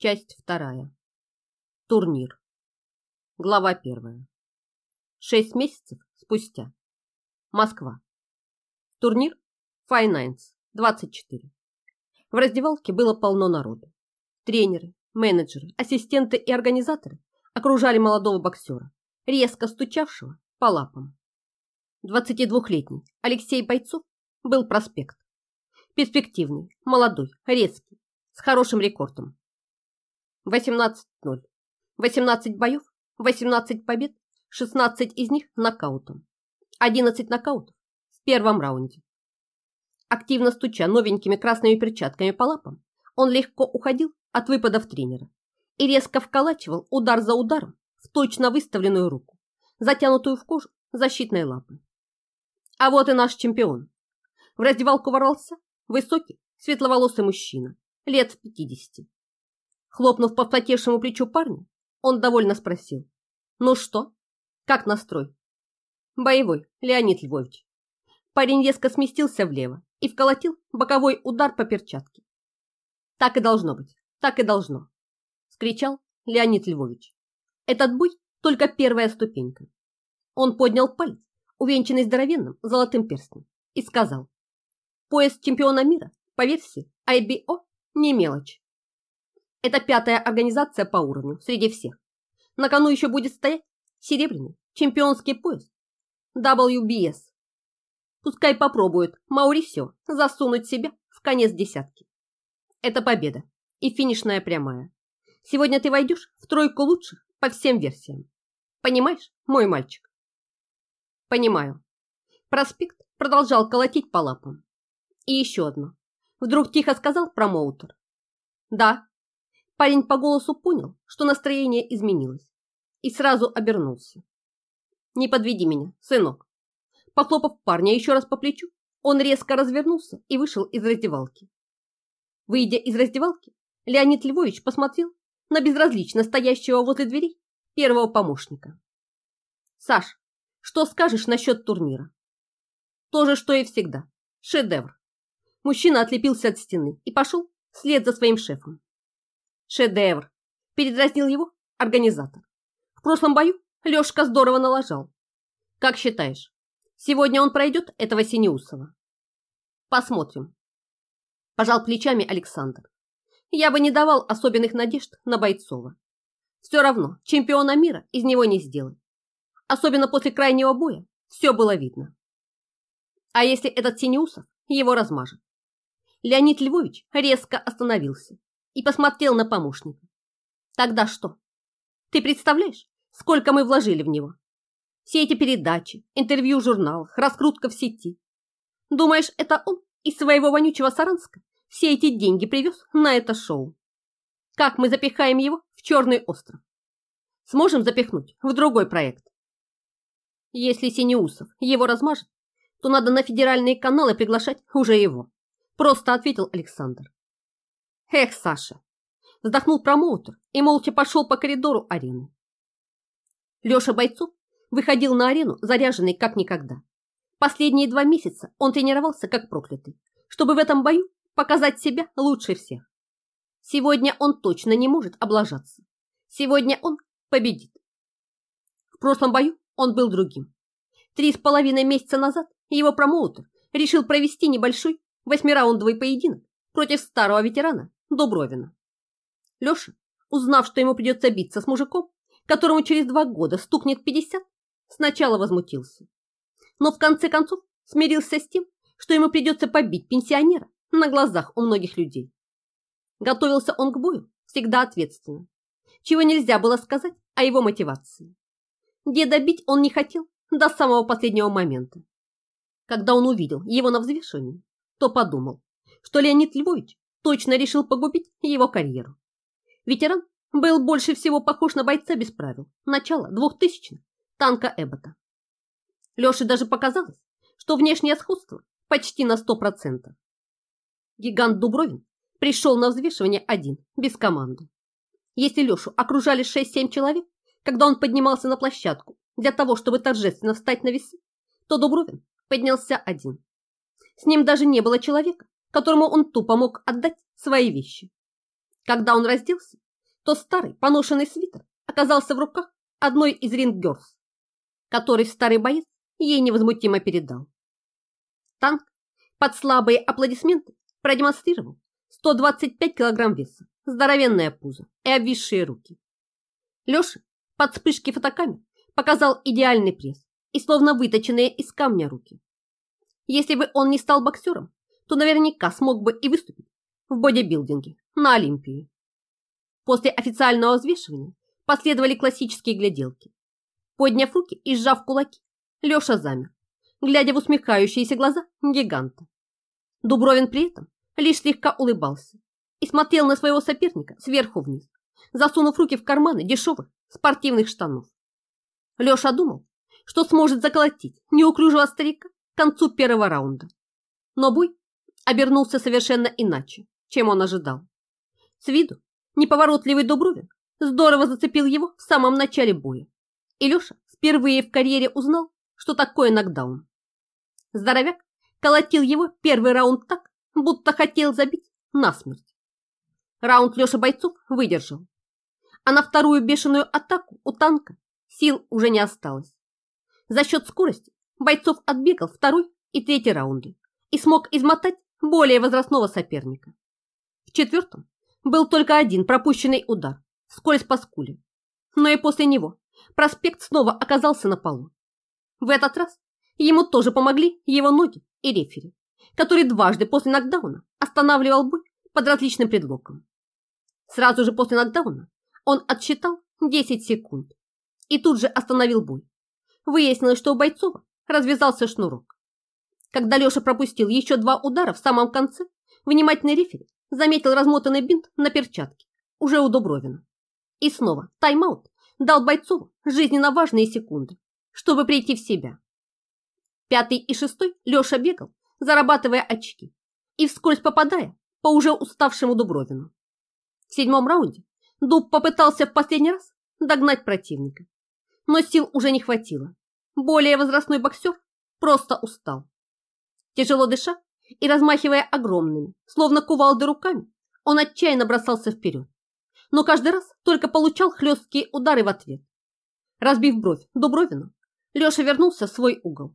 Часть вторая. Турнир. Глава первая. Шесть месяцев спустя. Москва. Турнир Finance 24. В раздевалке было полно народу. Тренеры, менеджеры, ассистенты и организаторы окружали молодого боксера, резко стучавшего по лапам. 22-летний Алексей Бойцов был проспект. Перспективный, молодой, резкий, с хорошим рекордом 18-0. 18 боев, 18 побед, 16 из них нокаутом. 11 нокаутов в первом раунде. Активно стуча новенькими красными перчатками по лапам, он легко уходил от выпадов тренера и резко вколачивал удар за ударом в точно выставленную руку, затянутую в кожу защитной лапы. А вот и наш чемпион. В раздевалку ворвался высокий, светловолосый мужчина, лет в 50. Хлопнув по вспотевшему плечу парня, он довольно спросил. «Ну что? Как настрой?» «Боевой, Леонид Львович». Парень резко сместился влево и вколотил боковой удар по перчатке. «Так и должно быть, так и должно», – скричал Леонид Львович. «Этот буй – только первая ступенька». Он поднял палец, увенчанный здоровенным золотым перстнем, и сказал, «Пояс чемпиона мира по версии IBO не мелочь. Это пятая организация по уровню среди всех. На кону еще будет стоять серебряный чемпионский пояс WBS. Пускай попробует Маурисио засунуть себя в конец десятки. Это победа и финишная прямая. Сегодня ты войдешь в тройку лучших по всем версиям. Понимаешь, мой мальчик? Понимаю. Проспект продолжал колотить по лапам. И еще одно. Вдруг тихо сказал промоутер. Да, Парень по голосу понял, что настроение изменилось, и сразу обернулся. «Не подведи меня, сынок!» Похлопав парня еще раз по плечу, он резко развернулся и вышел из раздевалки. Выйдя из раздевалки, Леонид Львович посмотрел на безразлично стоящего возле дверей первого помощника. «Саш, что скажешь насчет турнира?» «То же, что и всегда. Шедевр». Мужчина отлепился от стены и пошел вслед за своим шефом. Шедевр! Передразнил его организатор. В прошлом бою Лешка здорово налажал. Как считаешь, сегодня он пройдет этого Синеусова? Посмотрим. Пожал плечами Александр. Я бы не давал особенных надежд на Бойцова. Все равно чемпиона мира из него не сделать. Особенно после крайнего боя все было видно. А если этот Синеусов его размажет? Леонид Львович резко остановился и посмотрел на помощника. Тогда что? Ты представляешь, сколько мы вложили в него? Все эти передачи, интервью в журналах, раскрутка в сети. Думаешь, это он из своего вонючего Саранска все эти деньги привез на это шоу? Как мы запихаем его в Черный остров? Сможем запихнуть в другой проект? Если Синеусов его размажет, то надо на федеральные каналы приглашать уже его. Просто ответил Александр. Эх, Саша! Вздохнул промоутер и молча пошел по коридору арены. Леша Бойцов выходил на арену заряженный как никогда. Последние два месяца он тренировался как проклятый, чтобы в этом бою показать себя лучше всех. Сегодня он точно не может облажаться. Сегодня он победит. В прошлом бою он был другим. Три с половиной месяца назад его промоутер решил провести небольшой восьмираундовый поединок против старого ветерана Дубровина. Леша, узнав, что ему придется биться с мужиком, которому через два года стукнет 50, сначала возмутился. Но в конце концов смирился с тем, что ему придется побить пенсионера на глазах у многих людей. Готовился он к бою всегда ответственно, чего нельзя было сказать о его мотивации. Деда бить он не хотел до самого последнего момента. Когда он увидел его на взвешивании, то подумал, что Леонид Львович точно решил погубить его карьеру. Ветеран был больше всего похож на бойца без правил начала двухтысячных танка Эббота. Леше даже показалось, что внешнее сходство почти на сто процентов. Гигант Дубровин пришел на взвешивание один, без команды. Если Лешу окружали 6-7 человек, когда он поднимался на площадку для того, чтобы торжественно встать на весы, то Дубровин поднялся один. С ним даже не было человека, которому он тупо мог отдать свои вещи. Когда он разделся, что старый поношенный свитер оказался в руках одной из ринггерс, который старый боец ей невозмутимо передал. Танк под слабые аплодисменты продемонстрировал 125 килограмм веса, здоровенное пузо и обвисшие руки. Леша под вспышки фотокамер показал идеальный пресс и словно выточенные из камня руки. Если бы он не стал боксером, то наверняка смог бы и выступить в бодибилдинге на Олимпии. После официального взвешивания последовали классические гляделки. Подняв руки и сжав кулаки, Леша замер, глядя в усмехающиеся глаза гиганта. Дубровин при этом лишь слегка улыбался и смотрел на своего соперника сверху вниз, засунув руки в карманы дешевых спортивных штанов. Леша думал, что сможет заколотить неуклюжего старика к концу первого раунда. Но бой обернулся совершенно иначе, чем он ожидал. С виду неповоротливый Дубровин здорово зацепил его в самом начале боя, и Леша впервые в карьере узнал, что такое нокдаун. Здоровяк колотил его первый раунд так, будто хотел забить насмерть. Раунд Леша бойцов выдержал, а на вторую бешеную атаку у танка сил уже не осталось. За счет скорости бойцов отбегал второй и третий раунды и смог измотать более возрастного соперника. В четвертом был только один пропущенный удар, вскользь по скуле. Но и после него проспект снова оказался на полу. В этот раз ему тоже помогли его ноги и рефери, который дважды после нокдауна останавливал бой под различным предлогом. Сразу же после нокдауна он отсчитал 10 секунд и тут же остановил бой. Выяснилось, что у Бойцова развязался шнурок. Когда Леша пропустил еще два удара в самом конце, внимательный рефери заметил размотанный бинт на перчатке, уже у Дубровина. И снова тайм-аут дал Бойцову жизненно важные секунды, чтобы прийти в себя. Пятый и шестой Леша бегал, зарабатывая очки и вскользь попадая по уже уставшему Дубровину. В седьмом раунде Дуб попытался в последний раз догнать противника, но сил уже не хватило. Более возрастной боксер просто устал. Тяжело дыша и размахивая огромными, словно кувалды руками, он отчаянно бросался вперед, но каждый раз только получал хлесткие удары в ответ. Разбив бровь Дубровину, Леша вернулся в свой угол.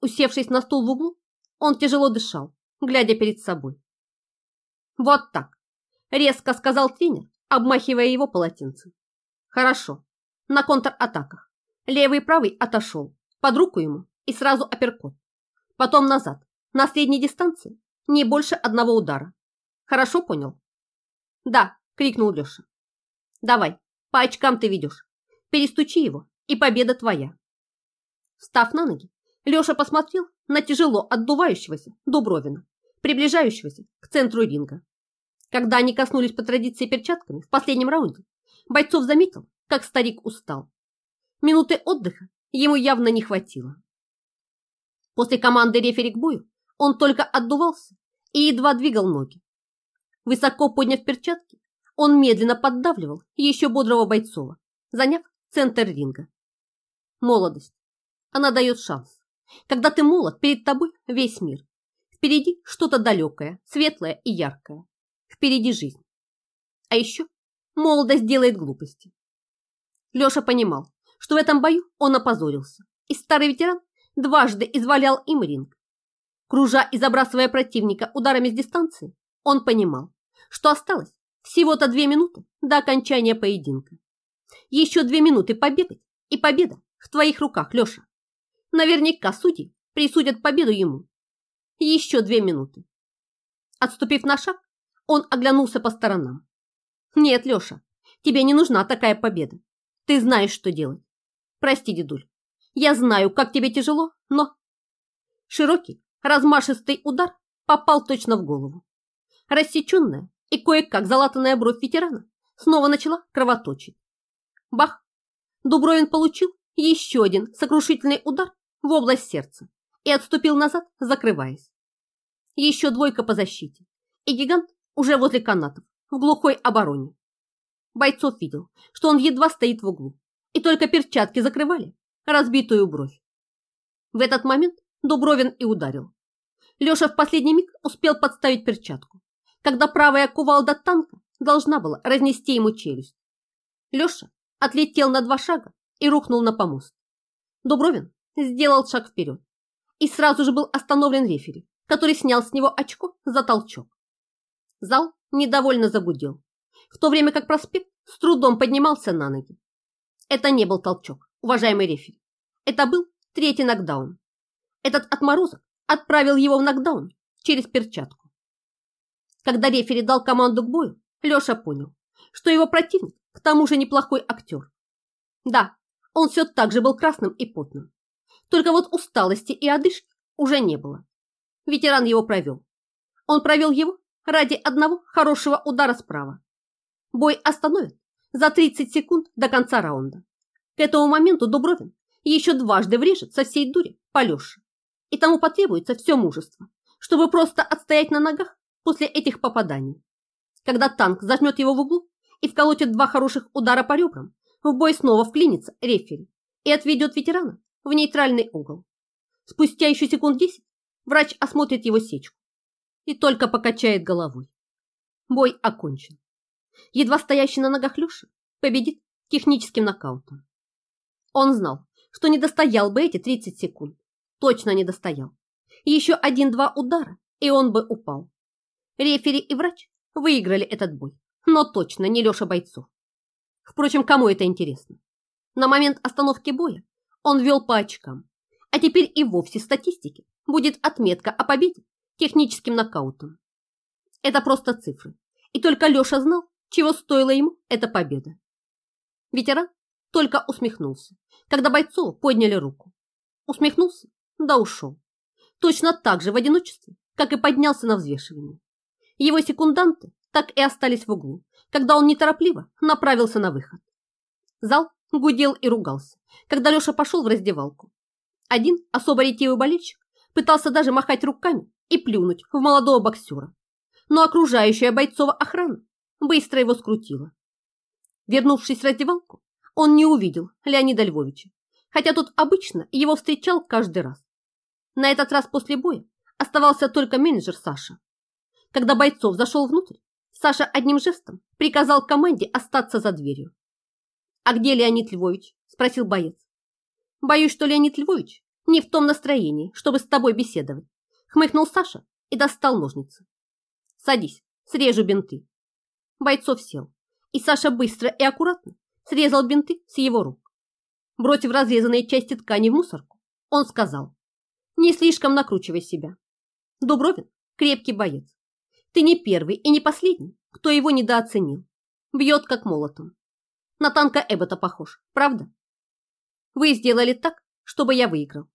Усевшись на стул в углу, он тяжело дышал, глядя перед собой. «Вот так!» – резко сказал тренер, обмахивая его полотенцем. «Хорошо. На контратаках. Левый и правый отошел, под руку ему и сразу апперкот. Потом назад, на средней дистанции, не больше одного удара. Хорошо понял?» «Да», – крикнул Леша. «Давай, по очкам ты ведешь. Перестучи его, и победа твоя». Встав на ноги, Леша посмотрел на тяжело отдувающегося Дубровина, приближающегося к центру ринга. Когда они коснулись по традиции перчатками в последнем раунде, Бойцов заметил, как старик устал. Минуты отдыха ему явно не хватило. После команды рефери к бою он только отдувался и едва двигал ноги. Высоко подняв перчатки, он медленно поддавливал еще бодрого Бойцова, заняв центр ринга. Молодость. Она дает шанс. Когда ты молод, перед тобой весь мир. Впереди что-то далекое, светлое и яркое. Впереди жизнь. А еще молодость делает глупости. Леша понимал, что в этом бою он опозорился, и старый ветеран дважды извалял им ринг. Кружа и забрасывая противника ударами с дистанции, он понимал, что осталось всего-то две минуты до окончания поединка. Еще две минуты побегать, и победа в твоих руках, Леша. Наверняка судьи присудят победу ему. Еще две минуты. Отступив на шаг, он оглянулся по сторонам. Нет, Леша, тебе не нужна такая победа. Ты знаешь, что делать. Прости, дедуль. Я знаю, как тебе тяжело, но... Широкий, размашистый удар попал точно в голову. Рассеченная и кое-как залатанная бровь ветерана снова начала кровоточить. Бах! Дубровин получил еще один сокрушительный удар в область сердца и отступил назад, закрываясь. Еще двойка по защите, и гигант уже возле канатов, в глухой обороне. Бойцов видел, что он едва стоит в углу, и только перчатки закрывали разбитую бровь. В этот момент Дубровин и ударил. Леша в последний миг успел подставить перчатку, когда правая кувалда танка должна была разнести ему челюсть. Леша отлетел на два шага и рухнул на помост. Дубровин сделал шаг вперед и сразу же был остановлен рефери, который снял с него очко за толчок. Зал недовольно загудел, в то время как проспект с трудом поднимался на ноги. Это не был толчок, уважаемый рефери. Это был третий нокдаун. Этот отморозок отправил его в нокдаун через перчатку. Когда рефери дал команду к бою, Леша понял, что его противник к тому же неплохой актер. Да, он все так же был красным и потным. Только вот усталости и одышки уже не было. Ветеран его провел. Он провел его ради одного хорошего удара справа. Бой остановит за 30 секунд до конца раунда. К этому моменту Дубровин еще дважды врежет со всей дури по Леше. И тому потребуется все мужество, чтобы просто отстоять на ногах после этих попаданий. Когда танк зажмет его в углу и вколотит два хороших удара по ребрам, в бой снова вклинится рефери и отведет ветерана в нейтральный угол. Спустя еще секунд десять врач осмотрит его сечку и только покачает головой. Бой окончен. Едва стоящий на ногах Леша победит техническим нокаутом. Он знал, что не достоял бы эти 30 секунд. Точно не достоял. Еще один-два удара, и он бы упал. Рефери и врач выиграли этот бой, но точно не Леша Бойцов. Впрочем, кому это интересно? На момент остановки боя он вел по очкам, а теперь и вовсе в статистике будет отметка о победе техническим нокаутом. Это просто цифры, и только Леша знал, чего стоила ему эта победа. Ветеран только усмехнулся, когда Бойцову подняли руку. Усмехнулся, да ушел. Точно так же в одиночестве, как и поднялся на взвешивание. Его секунданты так и остались в углу, когда он неторопливо направился на выход. Зал гудел и ругался, когда Леша пошел в раздевалку. Один особо ретивый болельщик пытался даже махать руками и плюнуть в молодого боксера, но окружающая бойцова охрана быстро его скрутила. Вернувшись в раздевалку, он не увидел Леонида Львовича, хотя тот обычно его встречал каждый раз. На этот раз после боя оставался только менеджер Саша. Когда Бойцов зашел внутрь, Саша одним жестом приказал команде остаться за дверью. «А где Леонид Львович?» – спросил боец. «Боюсь, что Леонид Львович не в том настроении, чтобы с тобой беседовать», – хмыкнул Саша и достал ножницы. «Садись, срежу бинты». Бойцов сел, и Саша быстро и аккуратно срезал бинты с его рук. Бросив разрезанные части ткани в мусорку, он сказал, «Не слишком накручивай себя. Дубровин – крепкий боец. Ты не первый и не последний, кто его недооценил. Бьет как молотом. На танка Эббота похож, правда? Вы сделали так, чтобы я выиграл.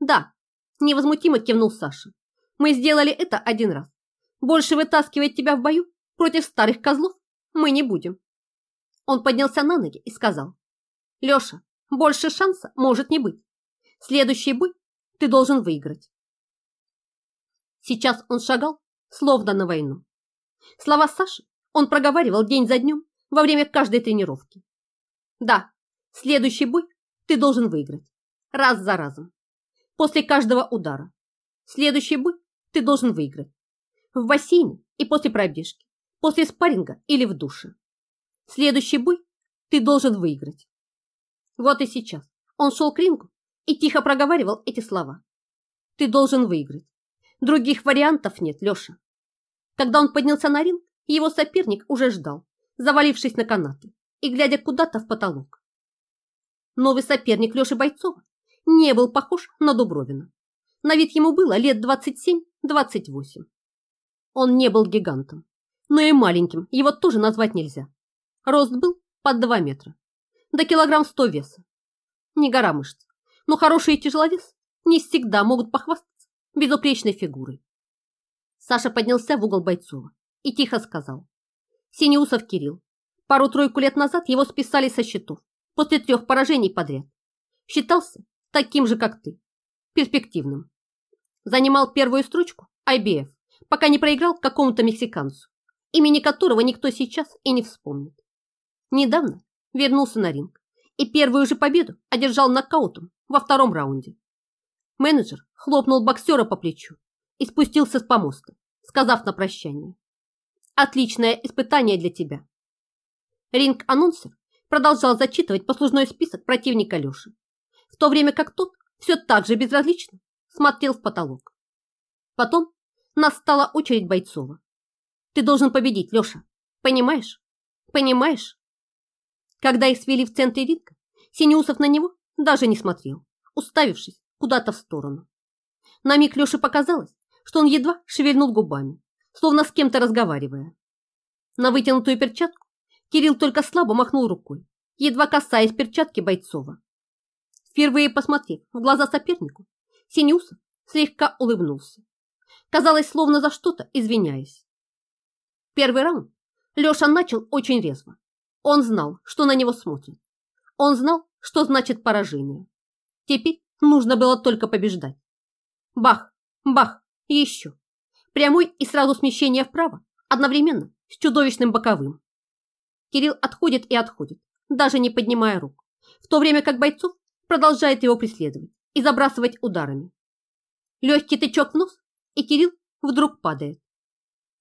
Да, невозмутимо кивнул Саша. Мы сделали это один раз. Больше вытаскивать тебя в бою против старых козлов мы не будем. Он поднялся на ноги и сказал. Леша, больше шанса может не быть. Следующий бой ты должен выиграть. Сейчас он шагал словно на войну. Слова Саши он проговаривал день за днем во время каждой тренировки. Да, следующий бой ты должен выиграть. Раз за разом. После каждого удара. Следующий бой ты должен выиграть. В бассейне и после пробежки. После спарринга или в душе. Следующий бой ты должен выиграть. Вот и сейчас он шел к рингу и тихо проговаривал эти слова. Ты должен выиграть. Других вариантов нет, Леша. Когда он поднялся на ринг, его соперник уже ждал, завалившись на канаты и глядя куда-то в потолок. Новый соперник Леши Бойцова не был похож на Дубровина. На вид ему было лет 27-28. Он не был гигантом, но и маленьким его тоже назвать нельзя. Рост был под 2 метра, до килограмм 100 веса. Не гора мышц, но хорошие тяжеловес не всегда могут похвастаться безупречной фигурой. Саша поднялся в угол Бойцова и тихо сказал. Синеусов Кирилл. Пару-тройку лет назад его списали со счетов после трех поражений подряд. Считался таким же, как ты. Перспективным. Занимал первую строчку IBF, пока не проиграл какому-то мексиканцу, имени которого никто сейчас и не вспомнит. Недавно вернулся на ринг и первую же победу одержал нокаутом во втором раунде. Менеджер хлопнул боксера по плечу и спустился с помоста, сказав на прощание. Отличное испытание для тебя. Ринг-анонсер продолжал зачитывать послужной список противника Леши, в то время как тот все так же безразлично смотрел в потолок. Потом настала очередь Бойцова. Ты должен победить, Леша. Понимаешь? Понимаешь? Когда их свели в центре ринга, Синеусов на него даже не смотрел, уставившись куда-то в сторону. На миг Леше показалось, что он едва шевельнул губами, словно с кем-то разговаривая. На вытянутую перчатку Кирилл только слабо махнул рукой, едва касаясь перчатки Бойцова. Впервые посмотрев в глаза сопернику, Синеусов слегка улыбнулся. Казалось, словно за что-то извиняясь. Первый раунд Леша начал очень резво. Он знал, что на него смотрят. Он знал, что значит поражение. Теперь нужно было только побеждать. Бах, бах, еще. Прямой и сразу смещение вправо, одновременно с чудовищным боковым. Кирилл отходит и отходит, даже не поднимая рук, в то время как бойцов продолжает его преследовать и забрасывать ударами. Легкий тычок в нос, и Кирилл вдруг падает.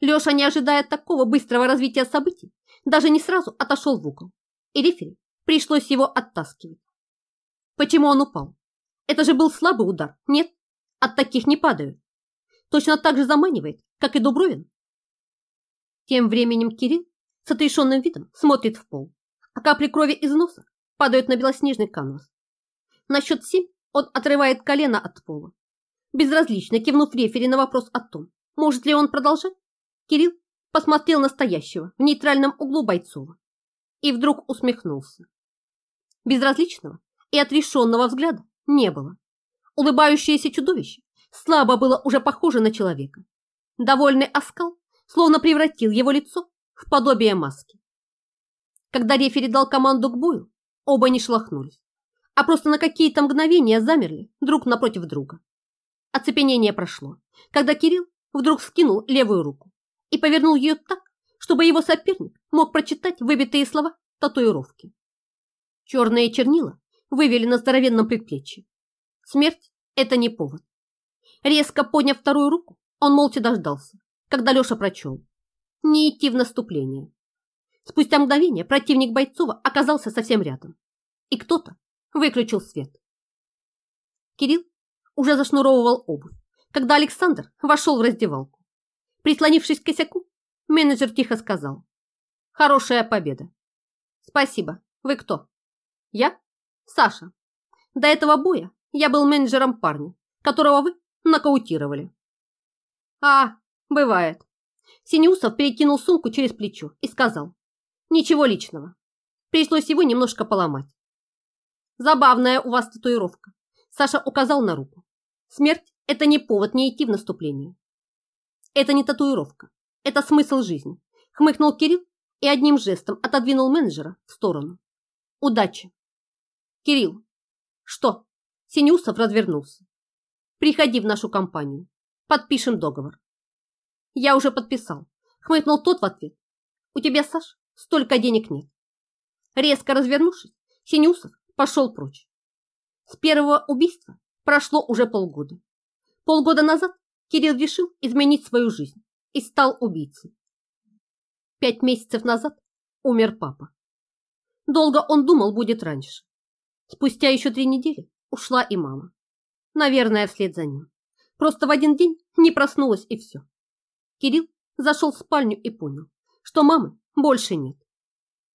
Леша, не ожидая такого быстрого развития событий, даже не сразу отошел в угол, и рефери пришлось его оттаскивать. Почему он упал? Это же был слабый удар, нет? От таких не падают. Точно так же заманивает, как и Дубровин. Тем временем Кирилл с отрешенным видом смотрит в пол, а капли крови из носа падают на белоснежный канвас. На счет семь он отрывает колено от пола. Безразлично кивнув рефери на вопрос о том, может ли он продолжать, Кирилл посмотрел на стоящего в нейтральном углу Бойцова и вдруг усмехнулся. Безразличного и отрешенного взгляда не было. Улыбающееся чудовище слабо было уже похоже на человека. Довольный оскал словно превратил его лицо в подобие маски. Когда рефери дал команду к бою, оба не шлахнулись, а просто на какие-то мгновения замерли друг напротив друга. Оцепенение прошло, когда Кирилл вдруг скинул левую руку и повернул ее так, чтобы его соперник мог прочитать выбитые слова татуировки. Черные чернила вывели на здоровенном предплечье. Смерть – это не повод. Резко подняв вторую руку, он молча дождался, когда Леша прочел. Не идти в наступление. Спустя мгновение противник Бойцова оказался совсем рядом. И кто-то выключил свет. Кирилл уже зашнуровывал обувь, когда Александр вошел в раздевалку. Прислонившись к косяку, менеджер тихо сказал. Хорошая победа. Спасибо. Вы кто? Я? Саша. До этого боя я был менеджером парня, которого вы нокаутировали. А, бывает. Синеусов перекинул сумку через плечо и сказал. Ничего личного. Пришлось его немножко поломать. Забавная у вас татуировка. Саша указал на руку. Смерть – это не повод не идти в наступление. Это не татуировка, это смысл жизни. Хмыкнул Кирилл и одним жестом отодвинул менеджера в сторону. Удачи. Кирилл. Что? Синюсов развернулся. Приходи в нашу компанию. Подпишем договор. Я уже подписал. Хмыкнул тот в ответ. У тебя, Саш, столько денег нет. Резко развернувшись, Синюсов пошел прочь. С первого убийства прошло уже полгода. Полгода назад Кирилл решил изменить свою жизнь и стал убийцей. Пять месяцев назад умер папа. Долго он думал, будет раньше. Спустя еще три недели ушла и мама. Наверное, вслед за ним. Просто в один день не проснулась и все. Кирилл зашел в спальню и понял, что мамы больше нет.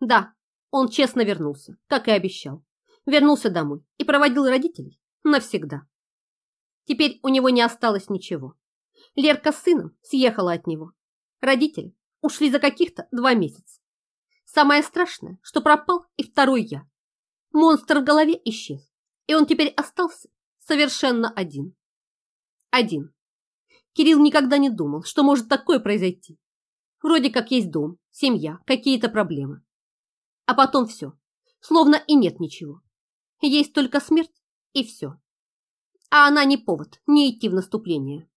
Да, он честно вернулся, как и обещал. Вернулся домой и проводил родителей навсегда. Теперь у него не осталось ничего. Лерка с сыном съехала от него. Родители ушли за каких-то два месяца. Самое страшное, что пропал и второй я. Монстр в голове исчез, и он теперь остался совершенно один. Один. Кирилл никогда не думал, что может такое произойти. Вроде как есть дом, семья, какие-то проблемы. А потом все, словно и нет ничего. Есть только смерть и все а она не повод не идти в наступление.